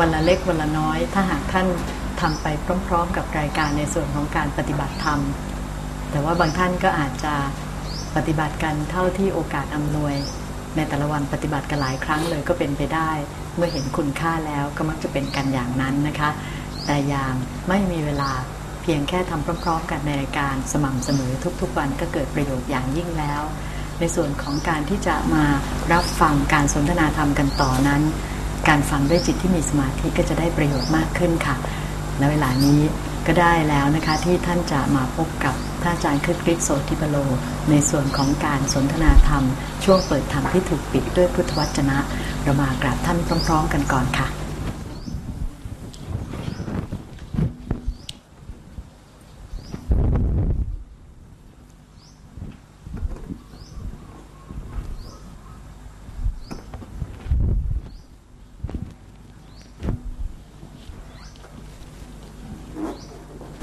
วันละเล็กวันละน้อย ถ้าหากท่านทำไปพร้อม ๆ กับรายการในส่วนของการปฏิบัติธรรม แต่ว่าบางท่านก็อาจจะปฏิบัติกันเท่าที่โอกาสอำนวย ในแต่ละวันปฏิบัติกันหลายครั้งเลยก็เป็นไปได้ เมื่อเห็นคุณค่าแล้วก็มักจะเป็นกันอย่างนั้นนะคะ แต่อย่างไม่มีเวลาเพียงแค่ทำพร้อม ๆ กันในรายการสม่ำเสมอทุก ๆ วันก็เกิดประโยชน์อย่างยิ่งแล้ว ในส่วนของการที่จะมารับฟังการสนทนาธรรมกันต่อนั้น การฟังด้วยจิตที่มีสมาธิก็จะได้ประโยชน์มากขึ้นค่ะ และเวลานี้ก็ได้แล้วนะคะที่ท่านจะมาพบกับท่านอาจารย์คึกฤทธิ์โสติปโล ในส่วนของการสนทนาธรรม ช่วงเปิดธรรมที่ถูกปิดด้วยพุทธวจนะ เรามากราบท่านพร้อม ๆ กันก่อนค่ะ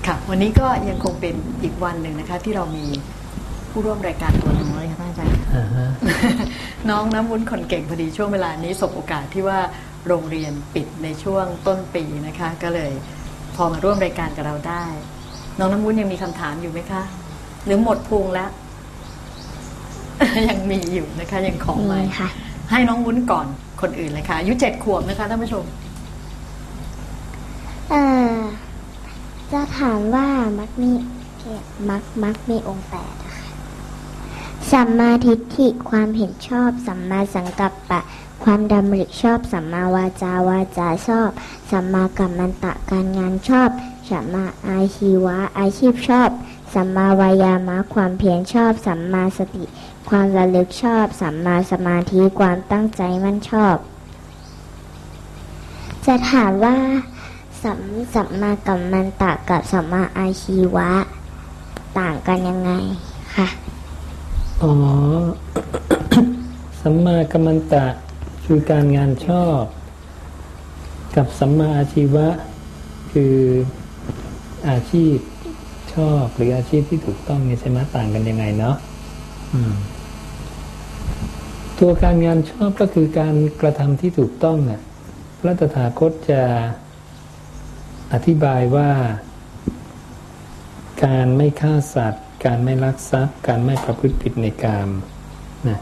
ค่ะ วันนี้ก็ยังคงเป็นอีกวันหนึ่งนะคะ ที่เรามีผู้ร่วมรายการตัวน้อยค่ะท่านอาจารย์อ่าฮะน้องน้ำวุ้นคนเก่งพอดีช่วงเวลานี้สบโอกาสที่ว่าโรงเรียนปิดในช่วงต้นปีนะคะ ก็เลยพอมาร่วมรายการกับเราได้ น้องน้ำวุ้นยังมีคำถามอยู่ไหมคะ หรือหมดพุงแล้ว ยังมีอยู่นะคะ ยังของมีมาค่ะให้น้องวุ้นก่อนคนอื่นเลยค่ะอายุเจ็ดขวบนะคะท่านผู้ชม เอ่อจะ ถามว่ามักมีมักมักมีองค์แปดอะค่ะสัมมาทิฏฐิความเห็นชอบ สัมมาสังกัปปะ ความดำริชอบ สัมมาวาจาวาจาชอบ สัมมากัมมันตะการงานชอบ สัมมาอาชีวะอาชีพชอบ สัมมาวายามะความเพียรชอบ สัมมาสติ ความระลึกชอบ สัมมาสมาธิความตั้งใจมั่นชอบ จะถามว่า สัมสัมมากัมมันตะกับสัมมาอาชีวะ ต่างกันยังไงคะอ๋อสัมมากัมมันตะคือการงานชอบ กับสัมมาอาชีวะ คืออาชีพชอบหรืออาชีพที่ถูกต้องเนี่ยใช่ไหมต่างกันยังไงเนาะตัวการงานชอบก็คือการกระทำที่ถูกต้องน่ะพระตถาคตจะ อธิบายว่า การไม่ฆ่าสัตว์ การไม่ลักทรัพย์ การไม่ประพฤติผิดในกามนะ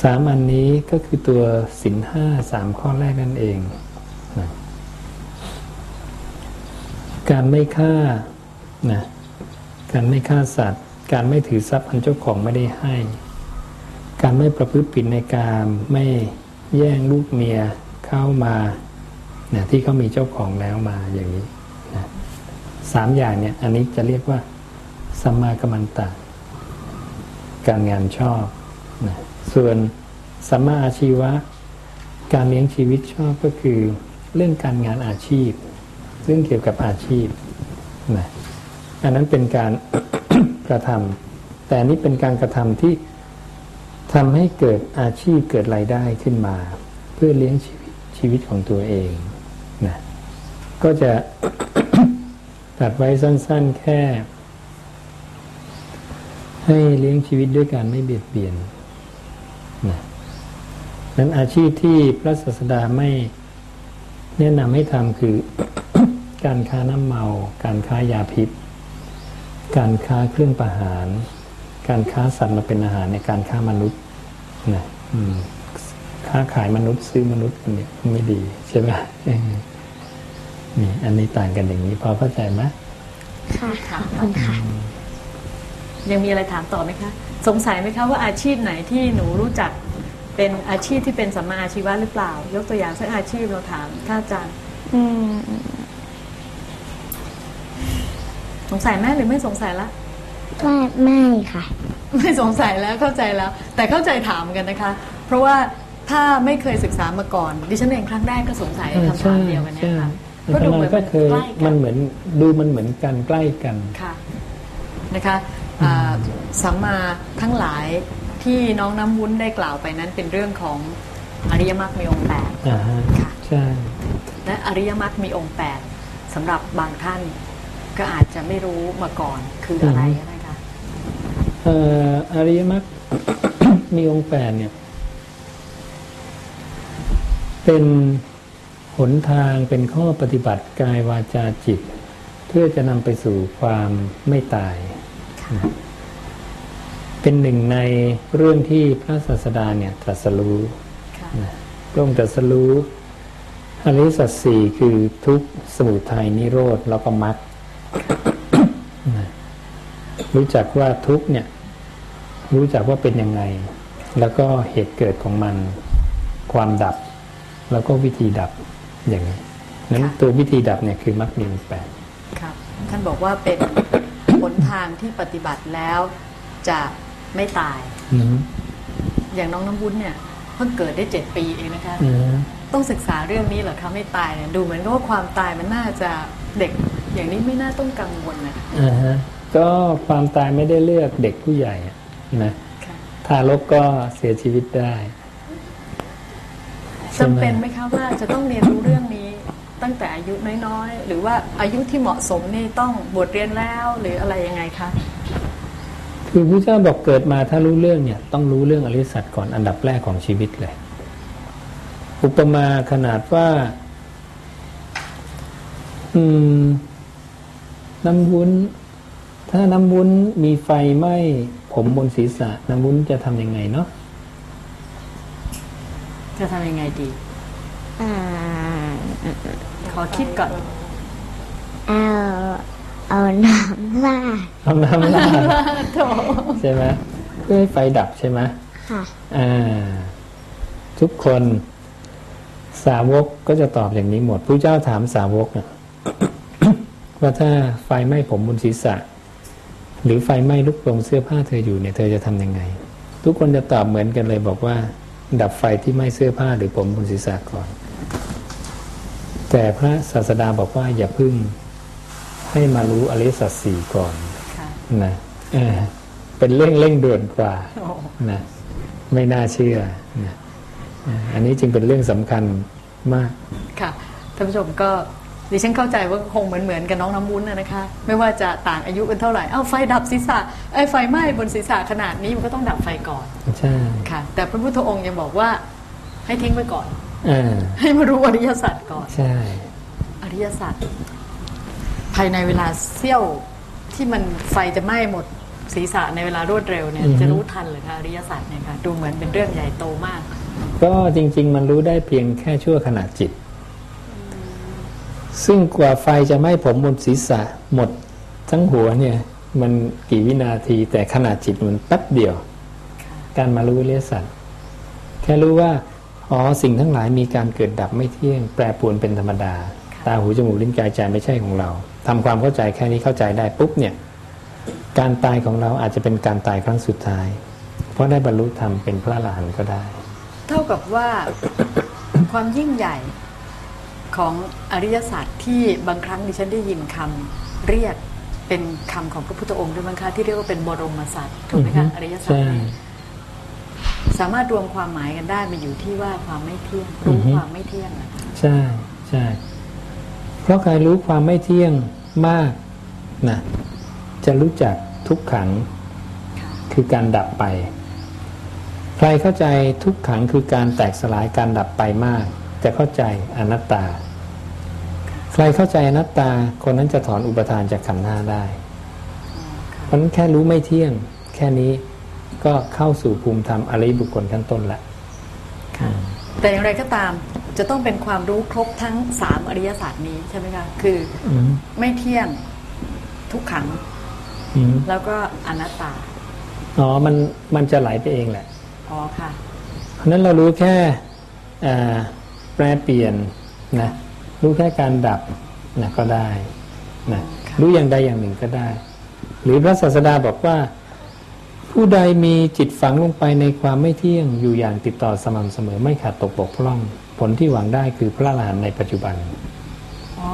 สามอันนี้ก็คือตัวสินห้าสามข้อแรกนั่นเองนะการไม่ฆ่านะการไม่ฆ่าสัตว์ การไม่ถือทรัพย์อันเจ้าของไม่ได้ให้ การไม่ประพฤติผิดในกาม ไม่แย่งลูกเมียเข้ามา นะที่เขามีเจ้าของแล้วมาอย่างนี้นะสามอย่างเนี่ยอันนี้จะเรียกว่าสัมมากัมมันตะ การงานชอบนะส่วนสัมมาอาชีวะ การเลี้ยงชีวิตชอบก็คือ เรื่องการงานอาชีพ เรื่องเกี่ยวกับอาชีพนะอันนั้นเป็นการกระทำแต่นี้เป็นการกระทำที่ทำให้เกิดอาชีพเกิดรายได้ขึ้นมา เพื่อเลี้ยงชีวิตชีวิตของตัวเอง นะก็จะตัดไว้สั้น ๆ แค่ ให้เลี้ยงชีวิตด้วยการไม่เบียดเบียนนะนั้นอาชีพที่พระศาสดาไม่แนะนำให้ทำคือ การค้าน้ำเมา การค้ายาพิษ การค้าเครื่องประหาร การค้าสัตว์มาเป็นอาหารในการค้ามนุษย์นะอืม ค้าขายมนุษย์ซื้อมนุษย์อันนี้ไม่ดีใช่ไหมเออนี่อันนี้ต่างกันอย่างนี้พอเข้าใจไหมค่ะขอบคุณค่ะยังมีอะไรถามต่อไหมคะ สงสัยไหมคะว่าอาชีพไหนที่หนูรู้จักเป็นอาชีพที่เป็นสัมมาอาชีวะหรือเปล่า ยกตัวอย่างสักอาชีพเราถามท่านอาจารย์อืมสงสัยไหมหรือไม่สงสัยละไม่ไม่ค่ะ ไม่สงสัยแล้วเข้าใจแล้ว แต่เข้าใจถามกันนะคะ เพราะว่า ถ้าไม่เคยศึกษามาก่อน ดิฉันเองครั้งแรกก็สงสัยคำถามเดียวกันเนี่ยค่ะแต่ก็ดูทำเหไมมือนก็มันเคยใกล้กัมันนเหมือนดูมันเหมือนกันใกล้กันค่ะนะคะอ่าสัมมาทั้งหลายที่น้องน้ำวุ้นได้กล่าวไปนั้นเป็นเรื่องของอริยมรรคมีองค์แปดอ่าฮะค่ะใช่และอริยมรรคมีองค์แปดสำหรับบางท่านก็อาจจะไม่รู้มาก่อนคืออะไรก็ได้ค่ะเอ่ออริยมรรคมีองค์แปดเนี่ย เป็นหนทางเป็นข้อปฏิบัติกายวาจาจิต เพื่อจะนำไปสู่ความไม่ตาย เป็นหนึ่งในเรื่องที่พระศาสดาเนี่ยตรัสรู้ค่ะนะพระองค์ตรัสรู้อริสัจสี่คือทุกข์สมุทัยนิโรธแล้วก็มรรครู้จักว่าทุกข์เนี่ยรู้จักว่าเป็นยังไง แล้วก็เหตุเกิดของมัน ความดับ แล้วก็วิธีดับอย่างนี้นั้นค่ะตัววิธีดับเนี่ยคือมรรคมีองค์แปดครับท่านบอกว่าเป็นหนทางที่ปฏิบัติแล้วจะไม่ตายอืมอย่างน้องน้ำวุ้นเนี่ยเพิ่งเกิดได้เจ็ดปีเองนะคะอืมต้องศึกษาเรื่องนี้เหรอคะไม่ตายเนี่ยดูเหมือนกับว่าความตายมันน่าจะเด็กอย่างนี้ไม่น่าต้องกังวลนะอ่าฮะก็ความตายไม่ได้เลือกเด็กผู้ใหญ่อะนะค่ะทารกก็เสียชีวิตได้ใช่หม จำเป็นไหมคะว่าจะต้องเรียนรู้เรื่องนี้ตั้งแต่อายุน้อยๆ หรือว่าอายุที่เหมาะสมนี่ต้องบวชเรียนแล้วหรืออะไรยังไงคะคือพระเจ้าบอกเกิดมาถ้ารู้เรื่องเนี่ย ต้องรู้เรื่องอริยสัจก่อนอันดับแรกของชีวิตเลย อุปมาขนาดว่า อืม น้ำวุ้น ถ้าน้ำวุ้นมีไฟไหม้ผมบนศีรษะ น้ำวุ้นจะทำยังไงเนาะ จะทำยังไงดี อ่าขอคิดก่อน เอาเอาน้ำลาดเอาน้ำลาดโถใช่ไหมเพื่อให้ไฟดับใช่ไหมค่ะ อ่า ทุกคนสาวกก็จะตอบอย่างนี้หมดผู้เจ้าถามสาวกนะว่าถ้าไฟไหม้ผมบนศีรษะ หรือไฟไหม้ลุกลงเสื้อผ้าเธออยู่เนี่ย เธอจะทำยังไง ทุกคนจะตอบเหมือนกันเลยบอกว่า ดับไฟที่ไหม้เสื้อผ้าหรือผมบนศีรษะก่อน แต่พระศาสดาบอกว่าอย่าพึ่งให้มารู้อริยสัจสี่ก่อนค่ะนะเออเป็นเร่งเร่งด่วนกว่าโอ้นะไม่น่าเชื่อนะอ่าอันนี้จึงเป็นเรื่องสำคัญมาก ค่ะท่านผู้ชมก็ ดิฉันเข้าใจว่าคงเหมือนเหมือนๆกับน้องน้ำวุ้นนะนะคะ ไม่ว่าจะต่างอายุกันเท่าไหร่ เอ้าไฟดับศีรษะไอ้ยไฟไหม้บนศีรษะขนาดนี้มันก็ต้องดับไฟก่อนใช่ค่ะ แต่พระพุทธองค์ยังบอกว่าให้ทิ้งไว้ก่อนอ่าให้มารู้อริยสัจก่อนใช่อริยสัจภายในเวลาเสี้ยวที่มันไฟจะไหม้หมดศีรษะในเวลารวดเร็วเนี่ยจะรู้ทันเลยค่ะอริยสัจเนี่ยค่ะดูเหมือนเป็นเรื่องใหญ่โตมาก ก็จริง ๆ มันรู้ได้เพียงแค่ชั่วขณะจิต ซึ่งกว่าไฟจะไหม้ผมบนศีรษะหมดทั้งหัวเนี่ย มันกี่วินาที แต่ขณะจิตมันแป๊บเดียว การมารู้อริยสัจแค่รู้ว่าอ๋อสิ่งทั้งหลายมีการเกิดดับไม่เที่ยง แปรปรวนเป็นธรรมดา ตาหูจมูกลิ้นกายใจไม่ใช่ของเราทำความเข้าใจแค่นี้เข้าใจได้ปุ๊บเนี่ย การตายของเราอาจจะเป็นการตายครั้งสุดท้าย เพราะได้บรรลุธรรมเป็นพระอรหันต์ก็ได้ เท่ากับว่าความยิ่งใหญ่ ของอริยสัจที่บางครั้งดิฉันได้ยินคำเรียกเป็นคำของพระพุทธองค์ด้วยบางครั้งที่เรียกว่าเป็นบรมสัจถูกไหมคะอือฮึอริยสัจใช่นี้สามารถรวมความหมายกันได้มาอยู่ที่ว่าความไม่เที่ยงรู้อือฮึความไม่เที่ยงนะคะใช่ใช่เพราะใครรู้ความไม่เที่ยงมากนะจะรู้จักทุกขังคือการดับไป ใครเข้าใจทุกขังคือการแตกสลายการดับไปมาก จะเข้าใจอนัตตา ใครเข้าใจอนัตตาคนนั้นจะถอนอุปทานจากขันธ์ห้าได้เพราะฉะนั้นแค่รู้ไม่เที่ยง แค่นี้ก็เข้าสู่ภูมิธรรมอริยบุคคลขั้นต้นละแต่อย่างไรก็ตามจะต้องเป็นความรู้ครบทั้งสามอริยสัจนี้ใช่ไหมคะคืออืมไม่เที่ยงทุกขังอืมแล้วก็อนัตตาอ๋อมันมันจะไหลไปเองแหละอ๋อค่ะเพราะฉะนั้นเรารู้แค่อ่าแปรเปลี่ยนนะ รู้แค่การดับนะก็ได้นะค่ะรู้อย่างใดอย่างหนึ่งก็ได้ หรือพระศาสดาบอกว่า ผู้ใดมีจิตฝังลงไปในความไม่เที่ยงอยู่อย่างติดต่อสม่ำเสมอไม่ขาดตกบกพร่อง ผลที่หวังได้คือพระอรหันต์ในปัจจุบันอ๋อ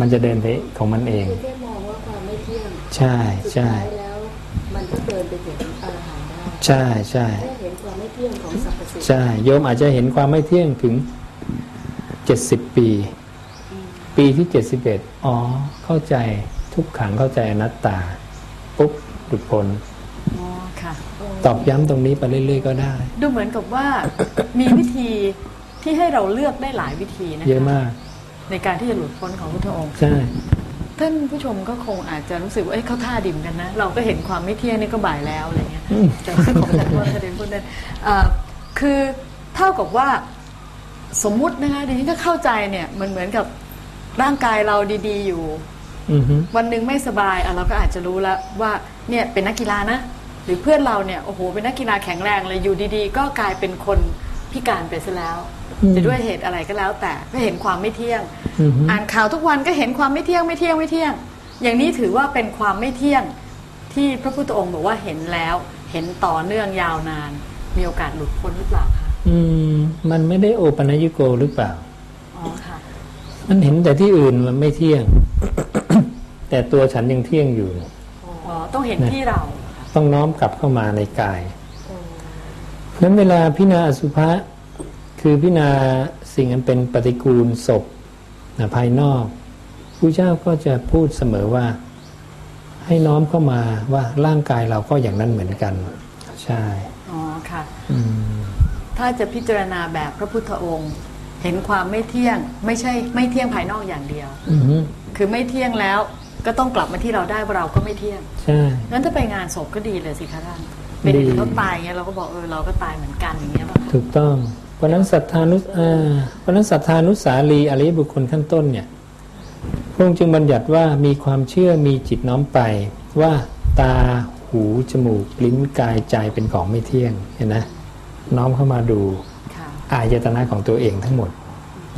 มันจะเดินไปของมันเองคือแค่มองว่าความไม่เที่ยงใช่สุดใช่ท้ายแล้วมันก็เดินไปถึงอรหันต์ได้ใช่ใช่แค่เห็นความไม่เที่ยงของสรรพสิ่งใช่โยมอาจจะเห็นความไม่เที่ยงถึงเจ็ดสิบปี ปีที่เจ็ดสิบเอ็ดอ๋อ เข้าใจทุกขังเข้าใจอนัตตา ปุ๊บหลุดพ้นอ๋อค่ะตอบย้ำตรงนี้ไปเรื่อยๆก็ได้ ดูเหมือนกับว่ามีวิธีที่ให้เราเลือกได้หลายวิธีนะคะเยอะมาก ในการที่จะหลุดพ้นของพุทธองค์ ใช่ ท่านผู้ชมก็คงอาจจะรู้สึกว่าเอ้ยเขาท่าดิ่มกันนะ เราก็เห็นความไม่เที่ยงนี่ก็บ่ายแล้วอะไรเงี้ยอืมแต่ว่าของอาจารย์ว่าประเด็นพูดนั้นเอ่อคือเท่ากับว่าสมมุตินะคะดิฉันก็เข้าใจเนี่ยมันเหมือนกับ ร่างกายเราดีๆ อยู่อือฮึวันหนึ่งไม่สบายอะเราก็อาจจะรู้แล้วว่าเนี่ยเป็นนักกีฬานะ หรือเพื่อนเราเนี่ยโอ้โหเป็นนักกีฬาแข็งแรงเลยอยู่ดีๆ ก็กลายเป็นคนพิการไปซะแล้วจะด้วยเหตุอะไรก็แล้ว แต่ก็เห็นความไม่เที่ยงอือฮึอ่านข่าวทุกวันก็เห็นความไม่เที่ยงไม่เที่ยงไม่เที่ยง อย่างนี้ถือว่าเป็นความไม่เที่ยงที่พระพุทธองค์บอกว่าเห็นแล้วเห็นต่อเนื่องยาวนาน มีโอกาสหลุดพ้นหรือเปล่าคะอืม มันไม่ได้โอปัญญิโกหรือเปล่าอ๋อค่ะ มันเห็นแต่ที่อื่นมันไม่เที่ยง แต่ตัวฉันยังเที่ยงอยู่อ๋อต้องเห็นที่เราค่ะต้องน้อมกลับเข้ามาในกายเพราะฉะนั้นเวลาพิจารณาอสุภะคือพิจารณาสิ่งอันเป็นปฏิกูลศพนะภายนอกผู้เจ้าก็จะพูดเสมอว่า ให้น้อมเข้ามาว่าร่างกายเราก็อย่างนั้นเหมือนกัน ใช่ อ๋อค่ะอืมถ้าจะพิจารณาแบบพระพุทธองค์ เห็นความไม่เที่ยงไม่ใช่ไม่เที่ยงภายนอกอย่างเดียว อือฮึคือไม่เที่ยงแล้วก็ต้องกลับมาที่เราได้ว่าเราก็ไม่เที่ยงใช่ งั้นถ้าไปงานศพก็ดีเลยสิคะท่านเป็นดีเห็นเขาตายเงี้ยเราก็บอกเออเราก็ตายเหมือนกันอย่างเงี้ยป่ะถูกต้องเพราะฉะนั้นศรัทธานุอ่าเพราะฉะนั้นศรัทธานุสาลีอริยบุคคลขั้นต้นเนี่ยพระองค์จึงบัญญัติว่ามีความเชื่อมีจิตน้อมไป ว่าตาหูจมูกลิ้นกายใจเป็นของไม่เที่ยงเห็นนะน้อมเข้ามาดูค่ะ อายตนะของตัวเองทั้งหมด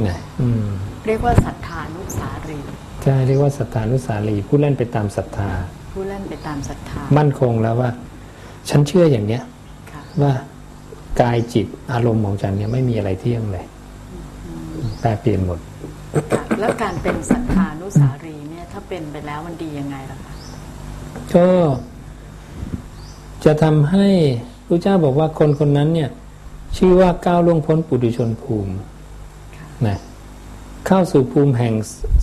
นะอืมเรียกว่าศรัทธานุสารีใช่เรียกว่าศรัทธานุสาลีผู้เล่นไปตามศรัทธา ผู้เล่นไปตามศรัทธา มั่นคงแล้วว่า ฉันเชื่ออย่างเนี้ยค่ะว่ากายจิตอารมณ์ของฉันเนี่ยไม่มีอะไรเที่ยงเลยแปรเปลี่ยนหมดค่ะแล้วการเป็นศรัทธานุสารีเนี่ย ถ้าเป็นไปแล้วมันดียังไงล่ะคะก็จะทำให้พระเจ้าบอกว่าคนคนนั้นเนี่ย ชื่อว่าก้าวล่วงพ้นปุถุชนภูมินะเข้าสู่ภูมิแห่ง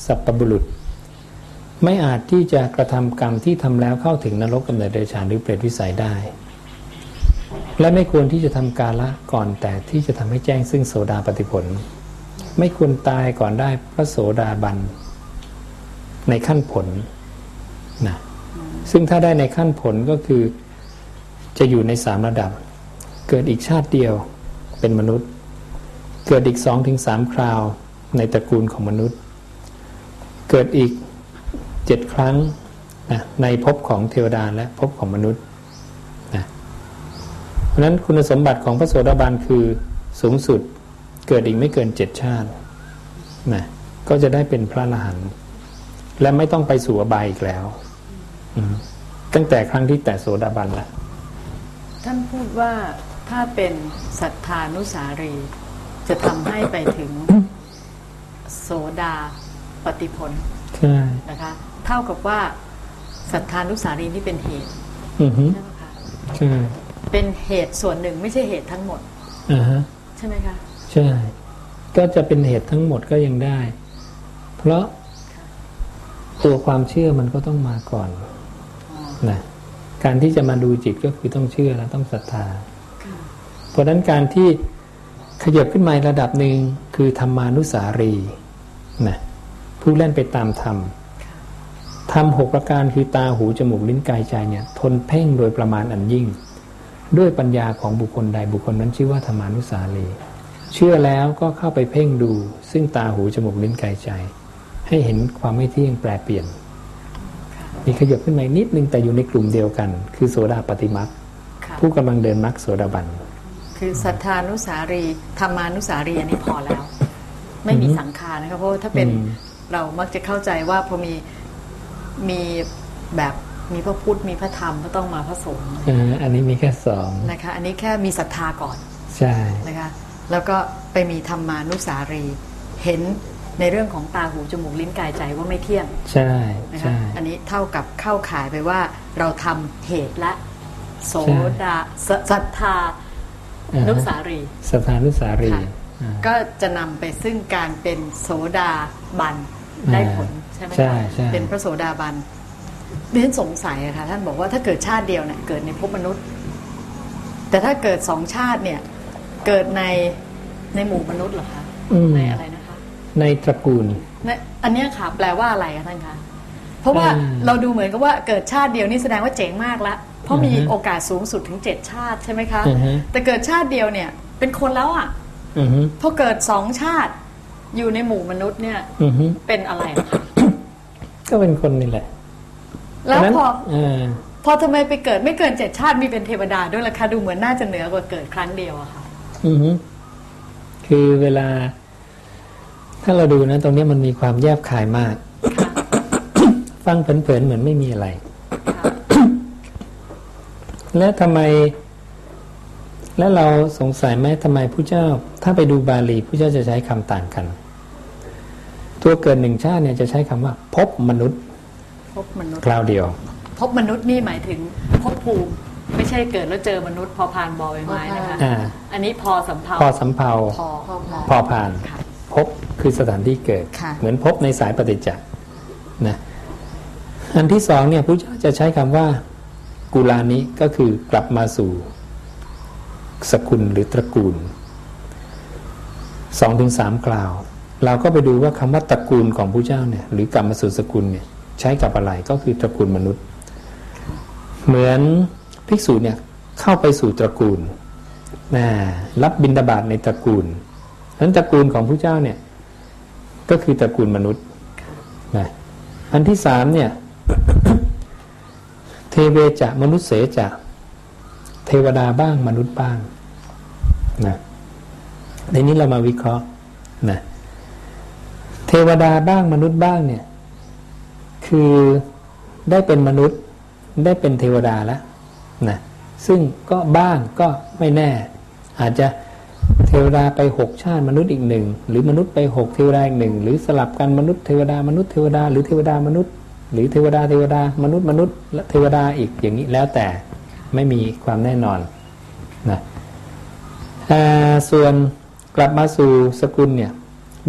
สัพพบุรุษ ไม่อาจที่จะกระทำกรรมที่ทำแล้วเข้าถึงนรกกำเนิดเดรัจฉานหรือเปรตวิสัยได้ และไม่ควรที่จะทำกาละก่อนแต่ที่จะทำให้แจ้งซึ่งโสดาปฏิผล ไม่ควรตายก่อนได้พระโสดาบันในขั้นผลนะซึ่งถ้าได้ในขั้นผลก็คือจะอยู่ในสามระดับ เกิดอีกชาติเดียว เป็นมนุษย์ เกิดอีกสองถึงสามคราวในตระกูลของมนุษย์ เกิดอีกเจ็ดครั้งนะในภพของเทวดาและภพของมนุษย์นะเพราะนั้นคุณสมบัติของพระโสดาบันคือสูงสุดเกิดอีกไม่เกินเจ็ดชาตินะก็จะได้เป็นพระอรหันต์และไม่ต้องไปสู่อบายอีกแล้วตั้งแต่ครั้งที่แต่โสดาบันและท่านพูดว่า ถ้าเป็นศรัทธานุสารี จะทำให้ไปถึงโสดาปฏิผลใช่นะคะ เท่ากับว่าศรัทธานุสารีนี่เป็นเหตุอือฮึใช่ไหมคะใช่เป็นเหตุส่วนหนึ่งไม่ใช่เหตุทั้งหมดอ่าฮะใช่ไหมคะใช่ ก็จะเป็นเหตุทั้งหมดก็ยังได้ เพราะตัวความเชื่อมันก็ต้องมาก่อนอ๋อนะการที่จะมาดูจิตก็คือต้องเชื่อและต้องศรัทธาค่ะ เพราะฉะนั้นการที่ขยับขึ้นมาอีกระดับหนึ่งคือธรรมานุสารีนะผู้เล่นไปตามธรรมธรรมหกประการคือตาหูจมูกลิ้นกายใจเนี่ยทนเพ่งโดยประมาณอันยิ่ง ด้วยปัญญาของบุคคลใดบุคคลนั้นชื่อว่าธรรมานุสารีเชื่อแล้วก็เข้าไปเพ่งดู ซึ่งตาหูจมูกลิ้นกายใจ ให้เห็นความไม่เที่ยงแปรเปลี่ยนมีขยับขึ้นมาอีกนิดนึงแต่อยู่ในกลุ่มเดียวกัน คือโสดาปฏิมักค่ะผู้กำลังเดินมักโสดาบัน คือศรัทธานุสารีธรรมานุสารีอันนี้พอแล้ว ไม่มีอือฮึสังขารนะคะเพราะว่าถ้าเป็นอืมเรามักจะเข้าใจว่าพอมีมีแบบมีพระพุทธมีพระธรรมก็ต้องมาพระสงฆ์อ่าอันนี้มีแค่สองนะคะ อันนี้แค่มีศรัทธาก่อนใช่นะคะ แล้วก็ไปมีธรรมานุสารีเห็นในเรื่องของตาหูจมูกลิ้นกายใจว่าไม่เที่ยง ใช่นะคะใช่อันนี้เท่ากับเข้าข่ายไปว่าเราทำเหตุและโสดาสศรัทธาอ่าฮะ นุสารี สถานุสารีค่ะอ่าก็จะนำไปซึ่งการเป็นโสดาบันได้ผลใช่ไหมใช่คะใช่เป็นพระโสดาบันดิฉันสงสัยอะค่ะท่านบอกว่าถ้าเกิดชาติเดียวเนี่ยเกิดในภพมนุษย์ แต่ถ้าเกิดสองชาติเนี่ยเกิดในในหมู่มนุษย์เหรอคะอืมในอะไรนะคะ ในตระกูลในอันเนี้ยค่ะแปลว่าอะไรคะท่านคะเพราะว่าอืมเราดูเหมือนกับว่าเกิดชาติเดียวนี่แสดงว่าเจ๋งมากละ เพราะมีอือฮึโอกาสสูงสุดถึงเจ็ดชาติใช่ไหมคะอือฮึแต่เกิดชาติเดียวเนี่ย เป็นคนแล้วอะอือฮึพอเกิดสองชาติอยู่ในหมู่มนุษย์เนี่ยอือฮึเป็นอะไรล่ะคะก็เป็นคนนี่แหละ แล้วฉะนั้นพอเออพอทำไมไปเกิดไม่เกินเจ็ดชาติมีเป็นเทวดาด้วยล่ะคะดูเหมือนน่าจะเหนือกว่าเกิดครั้งเดียวอะค่ะอือฮึคือเวลา ถ้าเราดูนะ ตรงเนี้ยมันมีความแยบคายมากค่ะฟังเผินๆเหมือนไม่มีอะไรค่ะ และทำไม และเราสงสัยไหมทำไมผู้เจ้า ถ้าไปดูบาลีผู้เจ้าจะใช้คำต่างกัน ตัวเกิดหนึ่งชาติเนี่ยจะใช้คำว่า พบมนุษย์ พบมนุษย์ คราวเดียว พบมนุษย์นี่หมายถึงพบภูมิไม่ใช่เกิดแล้วเจอมนุษย์พอพานบอใบไม้นะคะอ่าอันนี้พอสำเภาพอสำเภาพอพอพอพอผ่าน ค่ะ พบคือสถานที่เกิด ค่ะ เหมือนพบในสายปฏิจจ์นะอันที่สองเนี่ยพระเจ้าจะใช้คำว่า กุลานิก็คือกลับมาสู่ สกุลหรือตระกูลสองถึงสามกล่าว เราก็ไปดูว่าคำว่าตระกูลของพระเจ้าเนี่ยหรือกลับมาสู่สกุลเนี่ยใช้กับอะไรก็คือตระกูลมนุษย์ เหมือนภิกษุเนี่ยเข้าไปสู่ตระกูลนะรับบิณฑบาตในตระกูลนั้นตระกูลของผู้เจ้าเนี่ยก็คือตระกูลมนุษย์นะอันที่สามเนี่ย เทเวจะมนุษย์เสจะเทวดาบ้างมนุษย์บ้างนะในนี้เรามาวิเคราะห์นะเทวดาบ้างมนุษย์บ้างเนี่ย คือได้เป็นมนุษย์ได้เป็นเทวดาแล้วนะซึ่งก็บ้างก็ไม่แน่ อาจจะเทวดาไปหกชาติมนุษย์อีกหนึ่งหรือมนุษย์ไปหกเทวดาอีกหนึ่งหรือสลับกันมนุษย์เทวดามนุษย์เทวดาหรือเทวดามนุษย์ หรือเทวดาเทวดามนุษย์มนุษย์และเทวดาอีกอย่างนี้แล้วแต่ไม่มีความแน่นอนนะอ่าส่วนกลับมาสู่สกุลเนี่ย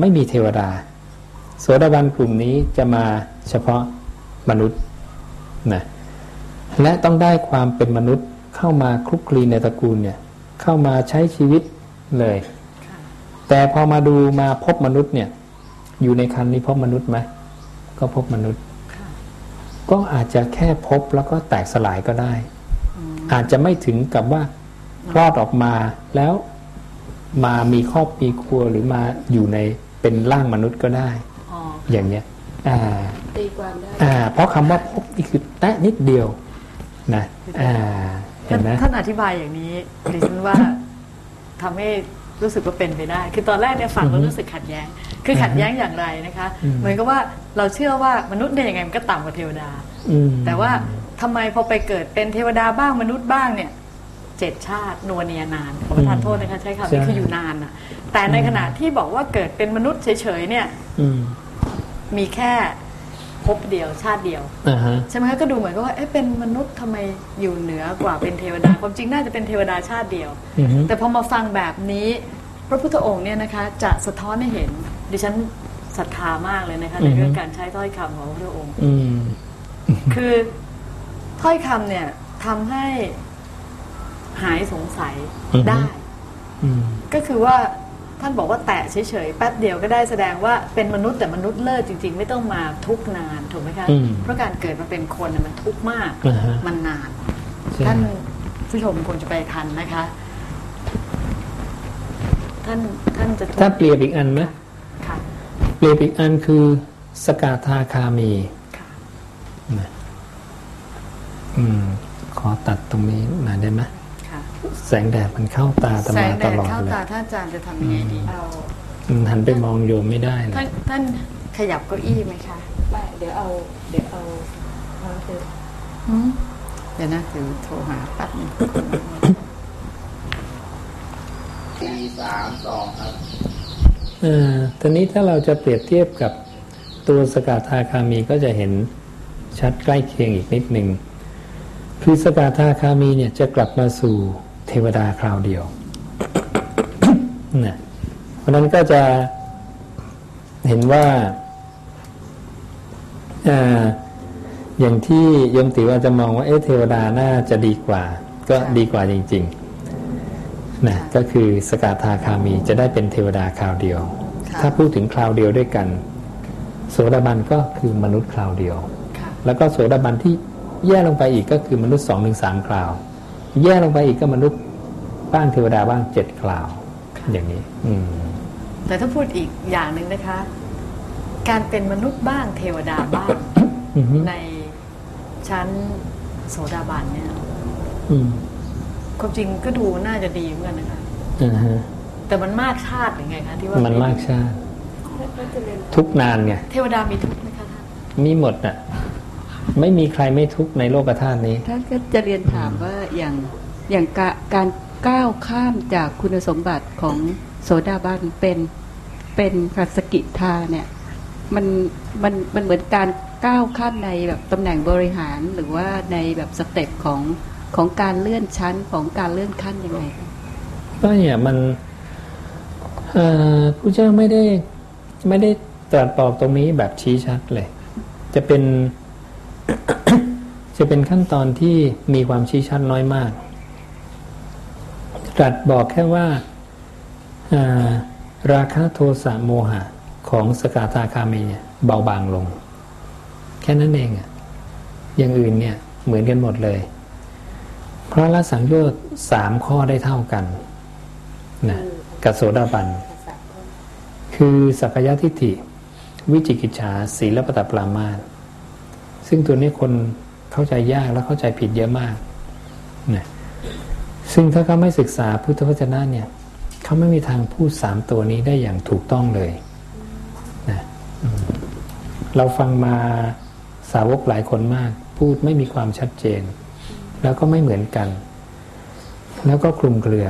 ไม่มีเทวดา โสดาบันกลุ่มนี้จะมาเฉพาะมนุษย์นะและต้องได้ความเป็นมนุษย์เข้ามาคลุกคลีในตระกูลเนี่ยเข้ามาใช้ชีวิตเลย แต่พอมาดูมาพบมนุษย์เนี่ยอยู่ในคันนี้พบมนุษย์ไหมก็พบมนุษย์ ก็อาจจะแค่พบแล้วก็แตกสลายก็ได้ อาจจะไม่ถึงกับว่าคลอดออกมาแล้วมามีครอบมีครัวหรือมาอยู่ในเป็นร่างมนุษย์ก็ได้อ๋ออย่างเนี้ยอ่าตีความได้อ่าเพราะคำว่าพบนี่คือแตะนิดเดียวนะอ่าเห็ท่านนไหมท่านอธิบายอย่างนี้ดิฉันว่าทำให้ รู้สึกว่าเป็นไปได้ คือตอนแรกเนี่ยฟังแล้วรู้สึกขัดแย้ง คือขัดแย้งอย่างไรนะคะ เหมือนกับว่าเราเชื่อว่ามนุษย์เนี่ยยังไงมันก็ต่ำกว่าเทวดาอืมแต่ว่าทำไมพอไปเกิดเป็นเทวดาบ้างมนุษย์บ้างเนี่ยเจ็ดชาตินวเนียนานขอประทานโทษนะคะใช้คำนี้คืออยู่นานอะแต่ในขณะที่บอกว่าเกิดเป็นมนุษย์เฉยๆเนี่ยอืมมีแค่ ภพเดียวชาติเดียวอ่าฮะใช่ไหมคะก็ดูเหมือนกับว่าเอ๊ะเป็นมนุษย์ทำไมอยู่เหนือกว่าเป็นเทวดาความจริงน่าจะเป็นเทวดาชาติเดียวอือฮึแต่พอมาฟังแบบนี้ พระพุทธองค์เนี่ยนะคะจะสะท้อนให้เห็น ดิฉันศรัทธามากเลยนะคะในเรื่องการใช้ถ้อยคำของพระพุทธองค์อืมคือถ้อยคำเนี่ยทำให้หายสงสัยอือฮึได้อืมก็คือว่า ท่านบอกว่าแตะเฉยๆแป๊บเดียวก็ได้แสดงว่าเป็นมนุษย์แต่มนุษย์เลิศจริง ๆ ไม่ต้องมาทุกข์นานถูกไหมคะอืมเพราะการเกิดมาเป็นคนน่ะมันทุกข์มากอ่าฮะมันนานใช่ท่านผู้ชมคงจะไปทันนะคะ ท่านท่านจะทุกข์ถ้าเปรียบอีกอันไหมค่ะเปรียบอีกอันคือสกาทาคามีค่ะนะอืมขอตัดตรงนี้หน่อยได้ไหมค่ะ แสงแดดมันเข้าตาตแสมางแดตดลอดเข้าเลยตาท่านอาจารย์จะทำยังไงดีเอาอืมหันไปมองโยมไม่ได้เลท่ายนท่านขยับเก้าอี้ไหมคะไม่เดี๋ยวเอาเดี๋ยวเอาเอาเถอะอืมเดี๋ยวนะเดี๋ยวโทรหาแป๊บหนึงสี่สามสองครับเออตอนนี้ถ้าเราจะเปรียบเทียบกับตัวสกาทาคามีก็จะเห็นชัดใกล้เคียงอีกนิดหนึ่งคือสกาทาคามีเนี่ยจะกลับมาสู่เท วดาคราวเดียวนะเพราะฉะนั้นก็จะเห็นว่าอ่าอย่างที่โยมติว่าจะมองว่าเอ๊ะเทวดาน่าจะดีกว่า ก็ดีกว่าจริงๆนะก็คือสกทาคามีจะได้เป็นเทวดาคราวเดียวค่ะถ้าพูดถึงคราวเดียวด้วยกัน โสดาบันก็คือมนุษย์คราวเดียวค่ะแล้วก็โสดาบันที่แย่ลงไปอีกก็คือมนุษย์สองถึงสามคราว แย่ลงไปอีกก็มนุษย์ บ้างเทวดาบ้างเจ็ดคราว อย่างนี้ อืมแต่ถ้าพูดอีกอย่างหนึ่งนะคะ การเป็นมนุษย์บ้างเทวดาบ้างอือฮึในชั้นโสดาบันเนี่ยอืมความจริงก็ดูน่าจะดีเหมือนกันนะคะอ่าฮะแต่มันมากชาติหรือไงคะที่ว่ามันมากชาติก็จะเรียนทุกนานไงเทวดามีทุกข์ไหมคะท่านมีหมดน่ะ ไม่มีใครไม่ทุกข์ในโลกธาตุนี้ท่านก็จะเรียนถามว่าอย่างอย่างกะการ ก้าวข้ามจากคุณสมบัติของโสดาบันเป็นเป็นพระสกิทาเนี่ยมันมันมันเหมือนการก้าวข้ามในแบบตำแหน่งบริหารหรือว่าในแบบสเต็ปของของการเลื่อนชั้นของการเลื่อนขั้นยังไงก็เนี่ยมันเอ่อพระเจ้าไม่ได้ไม่ได้ตรัสบอกตรงนี้แบบชี้ชัดเลย จะเป็น จะเป็นขั้นตอนที่มีความชี้ชัดน้อยมาก ตรัสบอกแค่ว่าราคะโทสะโมหะของสกทาคามีเนี่ยเบาบางลง แค่นั้นเองอะอย่างอื่นเนี่ยเหมือนกันหมดเลย เพราะละสังโยชน์สามข้อได้เท่ากันนะกับโสดาบัน คือสักกายทิฏฐิ วิจิกิจฉาศีลปตปรามาสซึ่งตัวนี้คนเข้าใจยากและเข้าใจผิดเยอะมากนะ ซึ่งถ้าเขาไม่ศึกษาพุทธวจนะเนี่ยเขาไม่มีทางพูดสามตัวนี้ได้อย่างถูกต้องเลยนะเราฟังมาสาวกหลายคนมาก พูดไม่มีความชัดเจน แล้วก็ไม่เหมือนกัน แล้วก็คลุมเครือ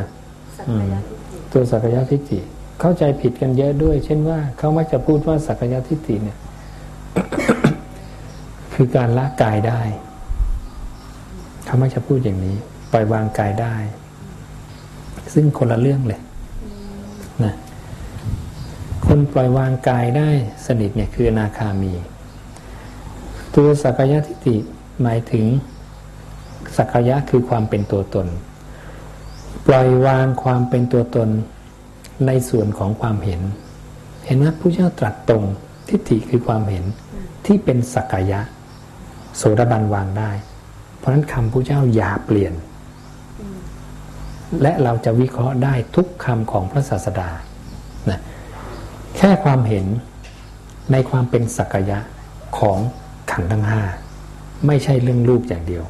ตัวสักยะทิฏฐิเข้าใจผิดกันเยอะด้วย เช่นว่าเขามักจะพูดว่าสักยะทิฏฐิเนี่ย คือการละกายได้เขามักจะพูดอย่างนี้ ปล่อยวางกายได้ ซึ่งคนละเรื่องเลยนะคนปล่อยวางกายได้สนิทเนี่ยคืออนาคามี ตัวสักยะทิฏฐิหมายถึงสักยะคือความเป็นตัวตน ปล่อยวางความเป็นตัวตนในส่วนของความเห็น เห็นไหมผู้เจ้าตรัสตรงทิฏฐิคือความเห็นที่เป็นสักยะ โสดาบันวางได้ เพราะฉะนั้นคำผู้เจ้าอย่าเปลี่ยน และเราจะวิเคราะห์ได้ทุกคำของพระศาสดานะแค่ความเห็นในความเป็นสักยะของขันธ์ทั้งห้าไม่ใช่เรื่องรูปอย่างเดียว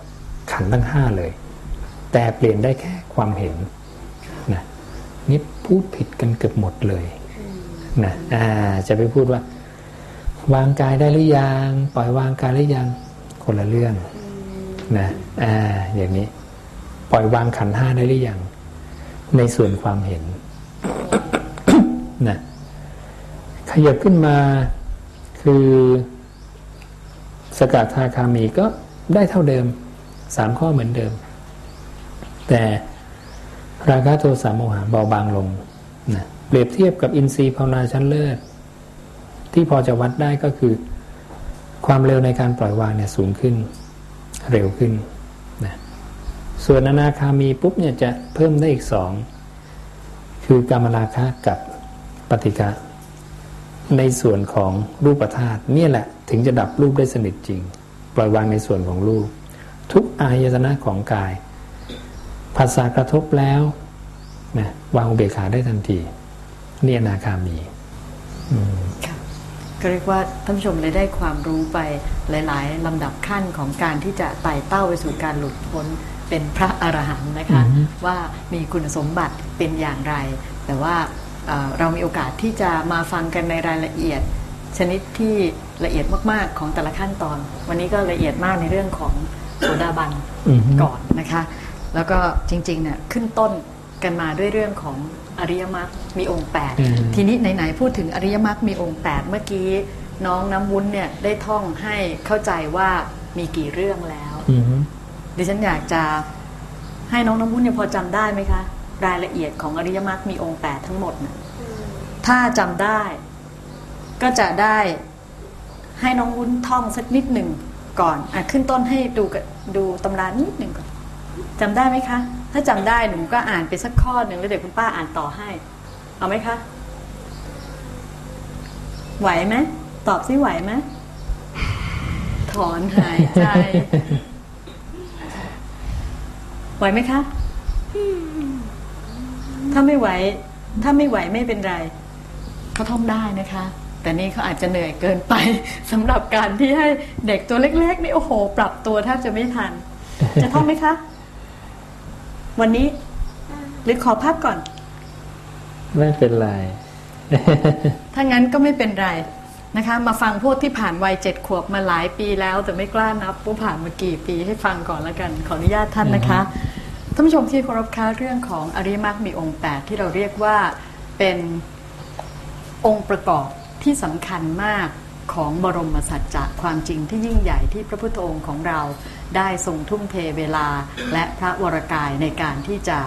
ขันธ์ทั้งห้าเลย แต่เปลี่ยนได้แค่ความเห็นนะนี่พูดผิดกันเกือบหมดเลยนะอ่าจะไปพูดว่า วางกายได้หรือยังปล่อยวางกายหรือยังคนละเรื่องนะอ่าอย่างนี้ ปล่อยวางขันธ์ห้าได้หรือยัง ในส่วนความเห็นนะขยับขึ้นมาคือสกทาคามีก็ได้เท่าเดิมสามข้อเหมือนเดิม แต่ราคะโทสะโมหะเบาบางลงนะเปรียบเทียบกับอินทรีย์ภาวนาชั้นเลิศ ที่พอจะวัดได้ก็คือ ความเร็วในการปล่อยวางเนี่ยสูงขึ้น เร็วขึ้น ส่วนอนาคามีปุ๊บเนี่ยจะเพิ่มได้อีกสองคือกามราคะกับปฏิฆะในส่วนของรูปธาตุเนี่ยแหละถึงจะดับรูปได้สนิทจริง ปล่อยวางในส่วนของรูป ทุกอายตนะของกายภาษากระทบแล้วนะวางอุเบกขาได้ทันทีนี่อนาคามีค่ะก็เรียกว่าท่านผู้ชมเลยได้ความรู้ไปหลาย ๆลำดับขั้นของการที่จะไต่เต้าไปสู่การหลุดพ้น เป็นพระอรหันต์นะคะอือฮึว่ามีคุณสมบัติเป็นอย่างไร แต่ว่าเอ่อเรามีโอกาสที่จะมาฟังกันในรายละเอียด ชนิดที่ละเอียดมาก ๆ ของแต่ละขั้นตอน วันนี้ก็ละเอียดมากในเรื่องของโสดาบันอือฮึก่อนนะคะ แล้วก็จริงๆเนี่ยขึ้นต้นกันมาด้วยเรื่องของอริยมรรคมีองค์อืม8ทีนี้ไหนๆพูดถึงอริยมรรคมีองค์ 8 เมื่อกี้น้องน้ำวุ้นเนี่ยได้ท่องให้เข้าใจว่ามีกี่เรื่องแล้วอือฮึ ดิฉันอยากจะให้น้องน้ำวุ้นเนี่ยพอจำได้ไหมคะ รายละเอียดของอริยมรรคมีองค์8ทั้งหมดนะถ้าจำได้ ก็จะได้ให้น้องวุ้นท่องสักนิดหนึ่งก่อนอะขึ้นต้นให้ดูดูตำรานิดหนึ่งก่อนจำได้ไหมคะ ถ้าจำได้หนูก็อ่านไปสักข้อหนึ่งแล้วเดี๋ยวคุณป้าอ่านต่อให้ เอาไหมคะไหวไหมตอบซิไหวไหมถอนหายใจ ไหวไหมคะถ้าไม่ไหว ถ้าไม่ไหวไม่เป็นไรเขาท่องได้นะคะ แต่นี่เขาอาจจะเหนื่อยเกินไปสำหรับการที่ให้เด็กตัวเล็กๆนี่โอ้โห ปรับตัวแทบจะไม่ทัน จะท่องไหมคะ วันนี้ หรือขอพักก่อน ไม่เป็นไร ถ้างั้นก็ไม่เป็นไร นะคะมาฟังพวกที่ผ่านวัยเจ็ดขวบมาหลายปีแล้ว แต่ไม่กล้านับว่าผ่านมากี่ปีให้ฟังก่อนแล้วกัน ขออนุญาตท่านนะคะท่านผู้ชมที่เคารพคะเรื่องของอริยมรรคมีองค์แปดที่เราเรียกว่าเป็นองค์ประกอบที่สำคัญมากของบรมสัจจะความจริงที่ยิ่งใหญ่ที่พระพุทธองค์ของเราได้ทรงทุ่มเทเวลาและพระวรากายในการที่จะ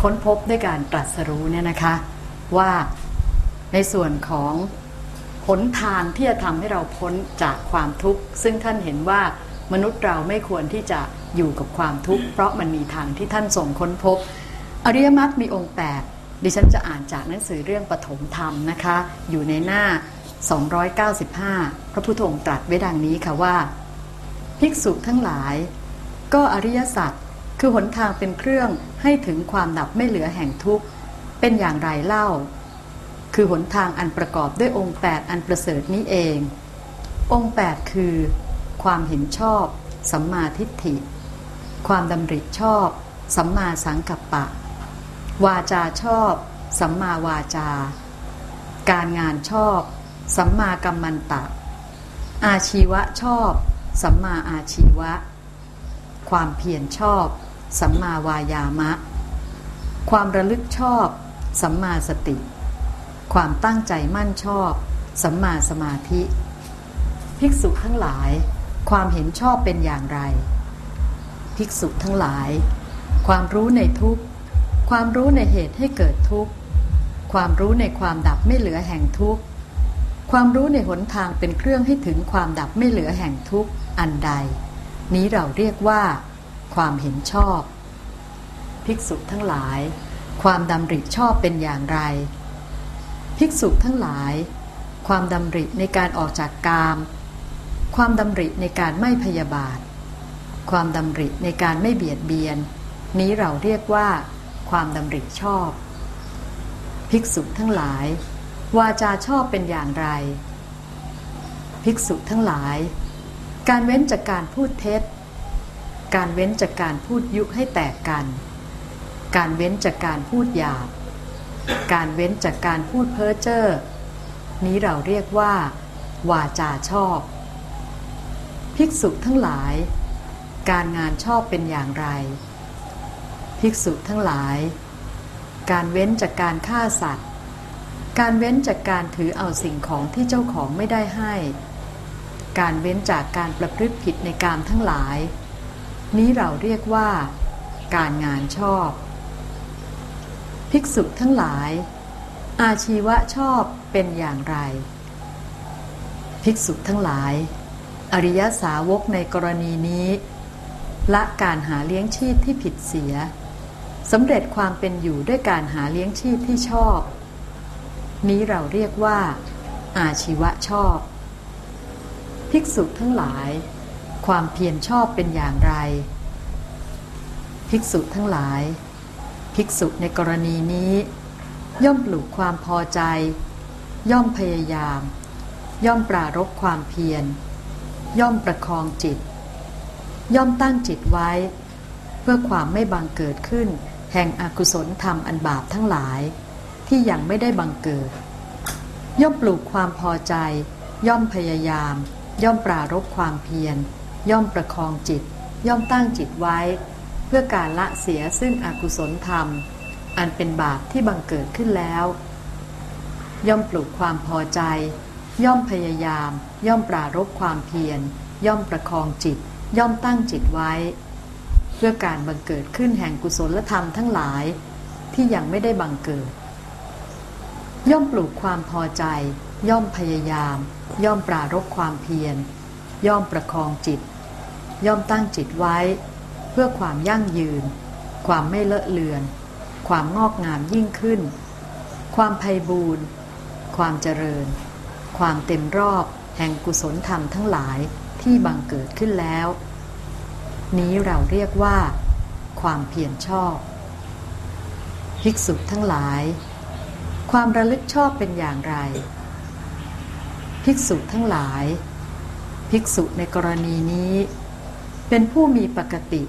ค้นพบด้วยการตรัสรู้เนี่ยนะคะ ว่าในส่วนของ หนทางที่จะทำให้เราพ้นจากความทุกข์ ซึ่งท่านเห็นว่ามนุษย์เราไม่ควรที่จะอยู่กับความทุกข์ เพราะมันมีทางที่ท่านส่งค้นพบ อริยมรรคมีองค์แปดดิฉันจะอ่านจากหนังสือเรื่องปฐมธรรมนะคะ อยู่ในหน้า 295 พระพุทธองค์ตรัสไว้ดังนี้ค่ะว่า ภิกษุทั้งหลาย ก็อริยสัจคือหนทางเป็นเครื่องให้ถึงความดับไม่เหลือแห่งทุกข์ เป็นอย่างไรเล่า คือหนทางอันประกอบด้วยองค์ 8 อันประเสริฐนี้เอง องค์ 8 คือ ความเห็นชอบ สัมมาทิฏฐิ ความดำริชอบ สัมมาสังกัปปะ วาจาชอบ สัมมาวาจา การงานชอบ สัมมากัมมันตะ อาชีวะชอบ สัมมาอาชีวะ ความเพียรชอบ สัมมาวายามะ ความระลึกชอบ สัมมาสติ ความตั้งใจมั่นชอบ สัมมาสมาธิ ภิกษุทั้งหลาย ความเห็นชอบเป็นอย่างไร ภิกษุทั้งหลาย ความรู้ในทุกข์ความรู้ในเหตุให้เกิดทุกข์ความรู้ในความดับไม่เหลือแห่งทุกข์ความรู้ในหนทางเป็นเครื่องให้ถึงความดับไม่เหลือแห่งทุกข์อันใด นี้เราเรียกว่า ความเห็นชอบ ภิกษุทั้งหลาย ความดำริชอบเป็นอย่างไร ภิกษุทั้งหลาย ความดำริในการออกจากกาม ความดำริในการไม่พยาบาท ความดำริในการไม่เบียดเบียน นี้เราเรียกว่า ความดำริชอบ ภิกษุทั้งหลาย วาจาชอบเป็นอย่างไร ภิกษุทั้งหลาย การเว้นจากการพูดเท็จ การเว้นจากการพูดยุให้แตกกัน การเว้นจากการพูดหยาบ การเว้นจากการพูดเพ้อเจ้อนี้เราเรียกว่า วาจาชอบ ภิกษุทั้งหลาย การงานชอบเป็นอย่างไร ภิกษุทั้งหลาย การเว้นจากการฆ่าสัตว์ การเว้นจากการถือเอาสิ่งของที่เจ้าของไม่ได้ให้ การเว้นจากการประพฤติผิดในกามทั้งหลาย นี้เราเรียกว่า การงานชอบ ภิกษุทั้งหลาย อาชีวะชอบเป็นอย่างไร ภิกษุทั้งหลาย อริยสาวกในกรณีนี้ ละการหาเลี้ยงชีพที่ผิดเสียสำเร็จความเป็นอยู่ด้วยการหาเลี้ยงชีพที่ชอบ นี้เราเรียกว่า อาชีวะชอบ ภิกษุทั้งหลาย ความเพียรชอบเป็นอย่างไร ภิกษุทั้งหลาย ภิกษุในกรณีนี้ ย่อมปลูกความพอใจ ย่อมพยายาม ย่อมปรารบความเพียร ย่อมประคองจิต ย่อมตั้งจิตไว้ เพื่อความไม่บังเกิดขึ้น แห่งอกุศลธรรมอันบาปทั้งหลาย ที่ยังไม่ได้บังเกิด ย่อมปลูกความพอใจ ย่อมพยายาม ย่อมปรารบความเพียร ย่อมประคองจิต ย่อมตั้งจิตไว้ เพื่อการละเสียซึ่งอกุศลธรรม อันเป็นบาปที่บังเกิดขึ้นแล้ว ย่อมปลูกความพอใจ ย่อมพยายาม ย่อมปรารบความเพียร ย่อมประคองจิต ย่อมตั้งจิตไว้ เพื่อการบังเกิดขึ้นแห่งกุศลธรรมทั้งหลาย ที่ยังไม่ได้บังเกิด ย่อมปลูกความพอใจ ย่อมพยายาม ย่อมปรารบความเพียร ย่อมประคองจิต ย่อมตั้งจิตไว้ พื่อความยั่งยืน ความไม่เลอะเลือน ความงอกงามยิ่งขึ้น ความไพบูรณ์ความเจริญ ความเต็มรอบแห่งกุศลธรรมทั้งหลายที่บังเกิดขึ้นแล้ว นี้เราเรียกว่า ความเพียรชอบ ภิกษุทั้งหลาย ความระลึกชอบเป็นอย่างไร ภิกษุทั้งหลาย ภิกษุในกรณีนี้ เป็นผู้มีปกติ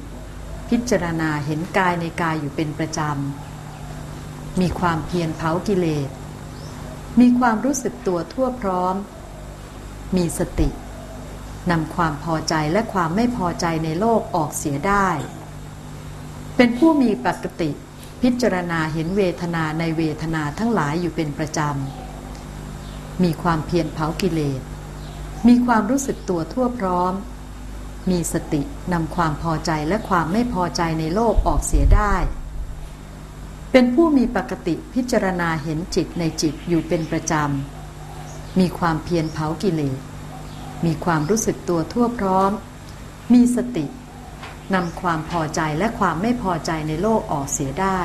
พิจารณาเห็นกายในกายอยู่เป็นประจำ มีความเพียรเผากิเลส มีความรู้สึกตัวทั่วพร้อม มีสตินำความพอใจและความไม่พอใจในโลกออกเสียได้ เป็นผู้มีปกติ พิจารณาเห็นเวทนาในเวทนาทั้งหลายอยู่เป็นประจำ มีความเพียรเผากิเลส มีความรู้สึกตัวทั่วพร้อม มีสตินำความพอใจและความไม่พอใจในโลกออกเสียได้ เป็นผู้มีปกติพิจารณาเห็นจิตในจิตอยู่เป็นประจำ มีความเพียรเผากิเลส มีความรู้สึกตัวทั่วพร้อม มีสตินำความพอใจและความไม่พอใจในโลกออกเสียได้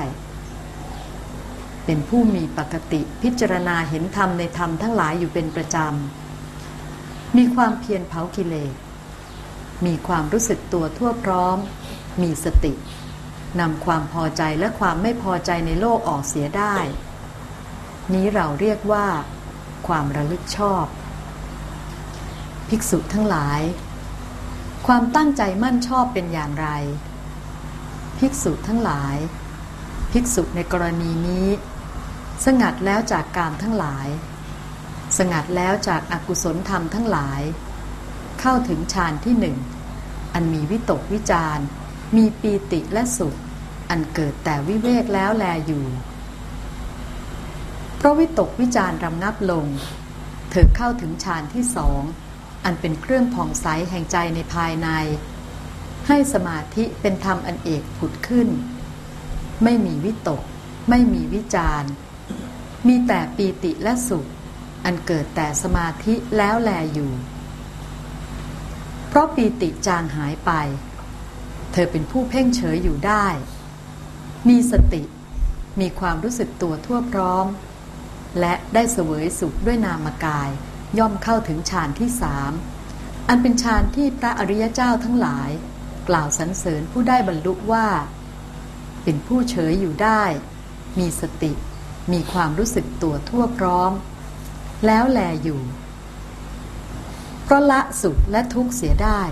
เป็นผู้มีปกติพิจารณาเห็นธรรมในธรรมทั้งหลายอยู่เป็นประจำ มีความเพียรเผากิเลส มีความรู้สึกตัวทั่วพร้อม มีสตินำความพอใจและความไม่พอใจในโลกออกเสียได้ นี้เราเรียกว่า ความระลึกชอบ ภิกษุทั้งหลาย ความตั้งใจมั่นชอบเป็นอย่างไร ภิกษุทั้งหลาย ภิกษุในกรณีนี้ สงัดแล้วจากกามทั้งหลาย สงัดแล้วจากอากุศลธรรมทั้งหลาย เข้าถึงฌานที่หนึ่ง อันมีวิตกวิจารมีปีติและสุข อันเกิดแต่วิเวกแล้วแลอยู่เพราะวิตกวิจารรำงับลง เธอเข้าถึงฌานที่สอง อันเป็นเครื่องผ่องใสแห่งใจในภายใน ให้สมาธิเป็นธรรมอันเอกผุดขึ้น ไม่มีวิตก ไม่มีวิจารมีแต่ปีติและสุข อันเกิดแต่สมาธิแล้วแลอยู่ เพราะปีติจางหายไป เธอเป็นผู้เพ่งเฉยอยู่ได้ มีสติ มีความรู้สึกตัวทั่วพร้อม และได้เสวยสุขด้วยนามกาย ย่อมเข้าถึงฌานที่สาม อันเป็นฌานที่พระอริยเจ้าทั้งหลาย กล่าวสรรเสริญผู้ได้บรรลุว่า เป็นผู้เฉยอยู่ได้ มีสติ มีความรู้สึกตัวทั่วพร้อม แล้วแลอยู่ ราะละสุขและทุกข์เสียได้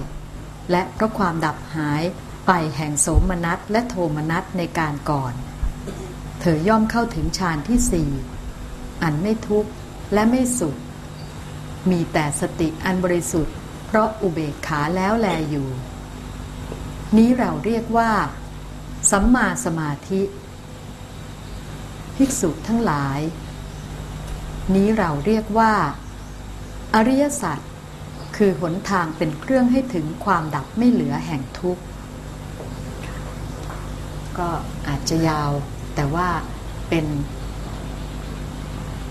และเพราะความดับหายไปแห่งโสมนัสและโทมนัสในการก่อน เธอย่อมเข้าถึงฌานที่สี่อันไม่ทุกข์และไม่สุข มีแต่สติอันบริสุทธิ์ เพราะอุเบกขาแล้วแลอยู่ นี้เราเรียกว่า สัมมาสมาธิ ภิกษุทั้งหลาย นี้เราเรียกว่า อริยสัจ คือหนทางเป็นเครื่องให้ถึงความดับไม่เหลือแห่งทุกข์ ก็อาจจะยาวแต่ว่าเป็น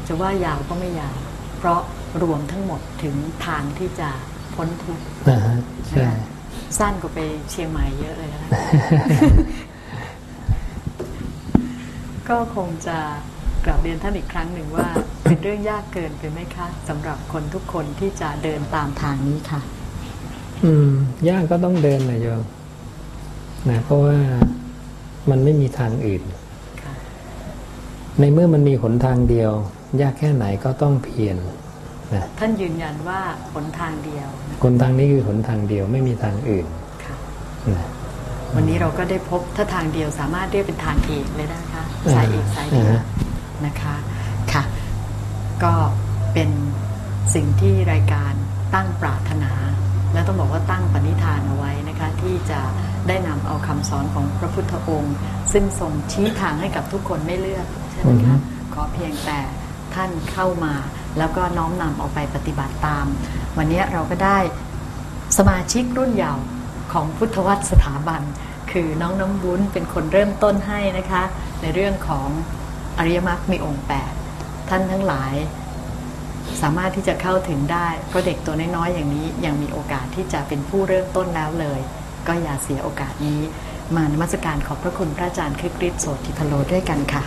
จะว่ายาวก็ไม่ยาว เพราะรวมทั้งหมดถึงทางที่จะพ้นทุกข์อ่าฮะใช่สั้นกว่าไปเชียงใหม่เยอะเลยนะก็คงจะ กลับเรียนท่านอีกครั้งหนึ่งว่า เป็นเรื่องยากเกินไปไหมคะสำหรับคนทุกคนที่จะเดินตามทางนี้ค่ะ อืม ยากก็ต้องเดินนะโยมนะเพราะว่ามันไม่มีทางอื่นค่ะในเมื่อมันมีหนทางเดียว ยากแค่ไหนก็ต้องเพียรนะท่านยืนยันว่าหนทางเดียวนะหนทางนี้คือหนทางเดียวไม่มีทางอื่นค่ะนะวันนี้เราก็ได้พบถ้าทางเดียวสามารถเรียกเป็นทางเอกเลยนะคะสายเอกสายเดียวอ่าฮะ นะคะค่ะ ก็เป็นสิ่งที่รายการตั้งปรารถนา และต้องบอกว่าตั้งปณิธานเอาไว้นะคะ ที่จะได้นำเอาคำสอนของพระพุทธองค์ ซึ่งทรงชี้ทางให้กับทุกคนไม่เลือกใช่ไหมคะขอเพียงแต่ท่านเข้ามา แล้วก็น้อมนำเอาไปปฏิบัติตาม วันนี้เราก็ได้สมาชิกรุ่นเยาว์ของพุทธวัตรสถาบัน คือน้องน้ำบุญเป็นคนเริ่มต้นให้นะคะ ในเรื่องของ อริยมรรคมีองค์8ท่านทั้งหลาย สามารถที่จะเข้าถึงได้ เพราะเด็กตัวน้อยๆอย่างนี้ยังมีโอกาสที่จะเป็นผู้เริ่มต้นแล้วเลย ก็อย่าเสียโอกาสนี้ มานมัสการขอบพระคุณพระอาจารย์คริสกริสโสติพโลด้วยกันค่ะ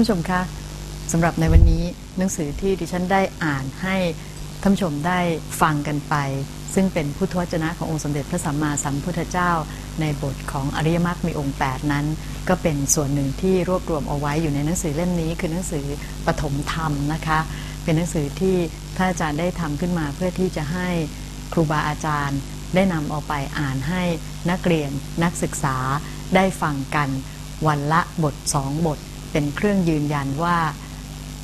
านผู้ชมคะสำหรับในวันนี้หนังสือที่ดิฉันได้อ่านให้ท่านผู้ชมได้ฟังกันไป ซึ่งเป็นพุทธวจนะขององค์สมเด็จพระสัมมาสัมพุทธเจ้า ในบทของอริยมรรคมีองค์ 8 นั้น ก็เป็นส่วนหนึ่งที่รวบรวมเอาไว้อยู่ในหนังสือเล่มนี้ คือหนังสือปฐมธรรมนะคะ เป็นหนังสือที่ท่านอาจารย์ได้ทำขึ้นมาเพื่อที่จะให้ครูบาอาจารย์ ได้นำเอาไปอ่านให้นักเรียนนักศึกษาได้ฟังกันวันละบทสองบท เป็นเครื่องยืนยันว่า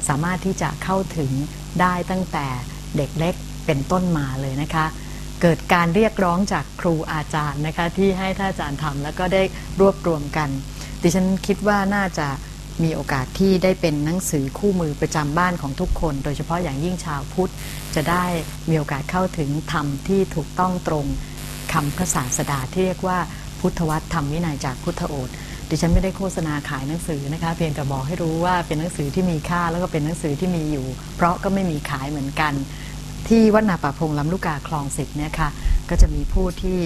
สามารถที่จะเข้าถึงได้ตั้งแต่เด็กเล็กเป็นต้นมาเลยนะคะ เกิดการเรียกร้องจากครูอาจารย์นะคะที่ให้ท่านอาจารย์ทำแล้วก็ได้รวบรวมกัน ดิฉันคิดว่าน่าจะมีโอกาสที่ได้เป็นหนังสือคู่มือประจำบ้านของทุกคน โดยเฉพาะอย่างยิ่งชาวพุทธ จะได้มีโอกาสเข้าถึงธรรมที่ถูกต้องตรงคำพระศาสดาที่เรียกว่าพุทธวัตรธรรมวินัยจากพุทธโอษฐ์ ดิฉันไม่ได้โฆษณาขายหนังสือนะคะ เพียงแต่บอกให้รู้ว่าเป็นหนังสือที่มีค่าแล้วก็เป็นหนังสือที่มีอยู่ เพราะก็ไม่มีขายเหมือนกัน ที่วัดนาป่าพงลำลูกกาคลองสิบเนี่ยค่ะก็จะมีผู้ที่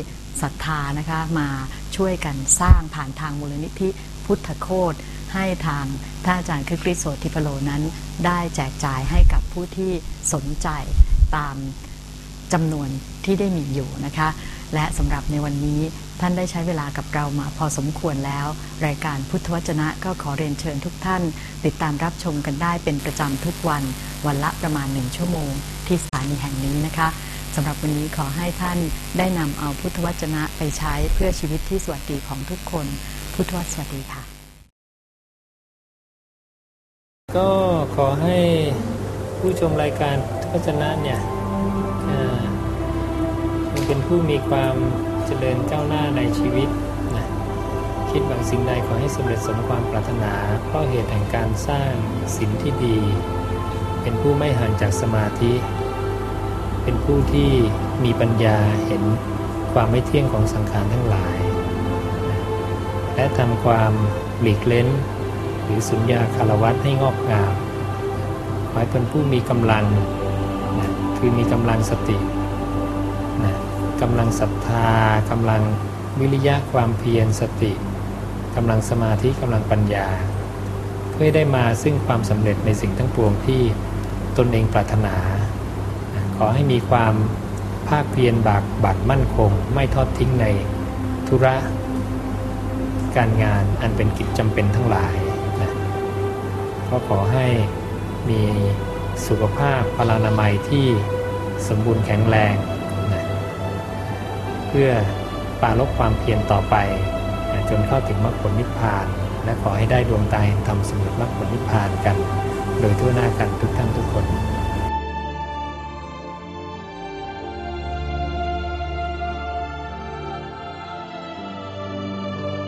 ศรัทธานะคะมาช่วยกันสร้างผ่านทางมูลนิธิพุทธโคตให้ทางท่านอาจารย์คริสโสติพโลนั้น ได้แจกจ่ายให้กับผู้ที่สนใจตามจำนวนที่ได้มีอยู่นะคะ และสำหรับในวันนี้ท่านได้ใช้เวลากับเรามาพอสมควรแล้ว รายการพุทธวจนะก็ขอเรียนเชิญทุกท่าน ติดตามรับชมกันได้เป็นประจำทุกวัน วันละประมาณหนึ่งชั่วโมง ที่สถานีแห่งนี้นะคะสำหรับวันนี้ขอให้ท่านได้นำเอาพุทธวจนะไปใช้เพื่อชีวิตที่สวัสดีของทุกคน พุทธวสวัสดีค่ะ ก็ขอให้ผู้ชมรายการพุทธวจนะเนี่ย เป็นผู้มีความเจริญก้าวหน้าในชีวิตนะคิดหวังสิ่งใดขอให้สำเร็จสมความปรารถนา เพราะเหตุแห่งการสร้างศีลที่ดี เป็นผู้ไม่ห่างจากสมาธิ เป็นผู้ที่มีปัญญาเห็นความไม่เที่ยงของสังขารทั้งหลาย และทำความหลีกเล้น หรือสุญญาคารวัตให้งอกงามขอให้เป็นผู้มีกำลังคือมีกำลังสติ กำลังศรัทธากำลังวิริยะความเพียรสติกำลังสมาธิกำลังปัญญา เพื่อได้มาซึ่งความสำเร็จในสิ่งทั้งปวงที่ตนเองปรารถนา ขอให้มีความภาคเพียรบากบั่นมั่นคง ไม่ทอดทิ้งในธุระการงานอันเป็นกิจจำเป็นทั้งหลายนะก็ขอให้มีสุขภาพพลานามัยที่สมบูรณ์แข็งแรง เพื่อปราลบความเพียรต่อไป จนเข้าถึงมรรคผลนิพพาน และขอให้ได้ดวงตาเห็นธรรมสมุทรมรรคผลนิพพานกัน โดยทั่วหน้ากันทุกท่านทุกคน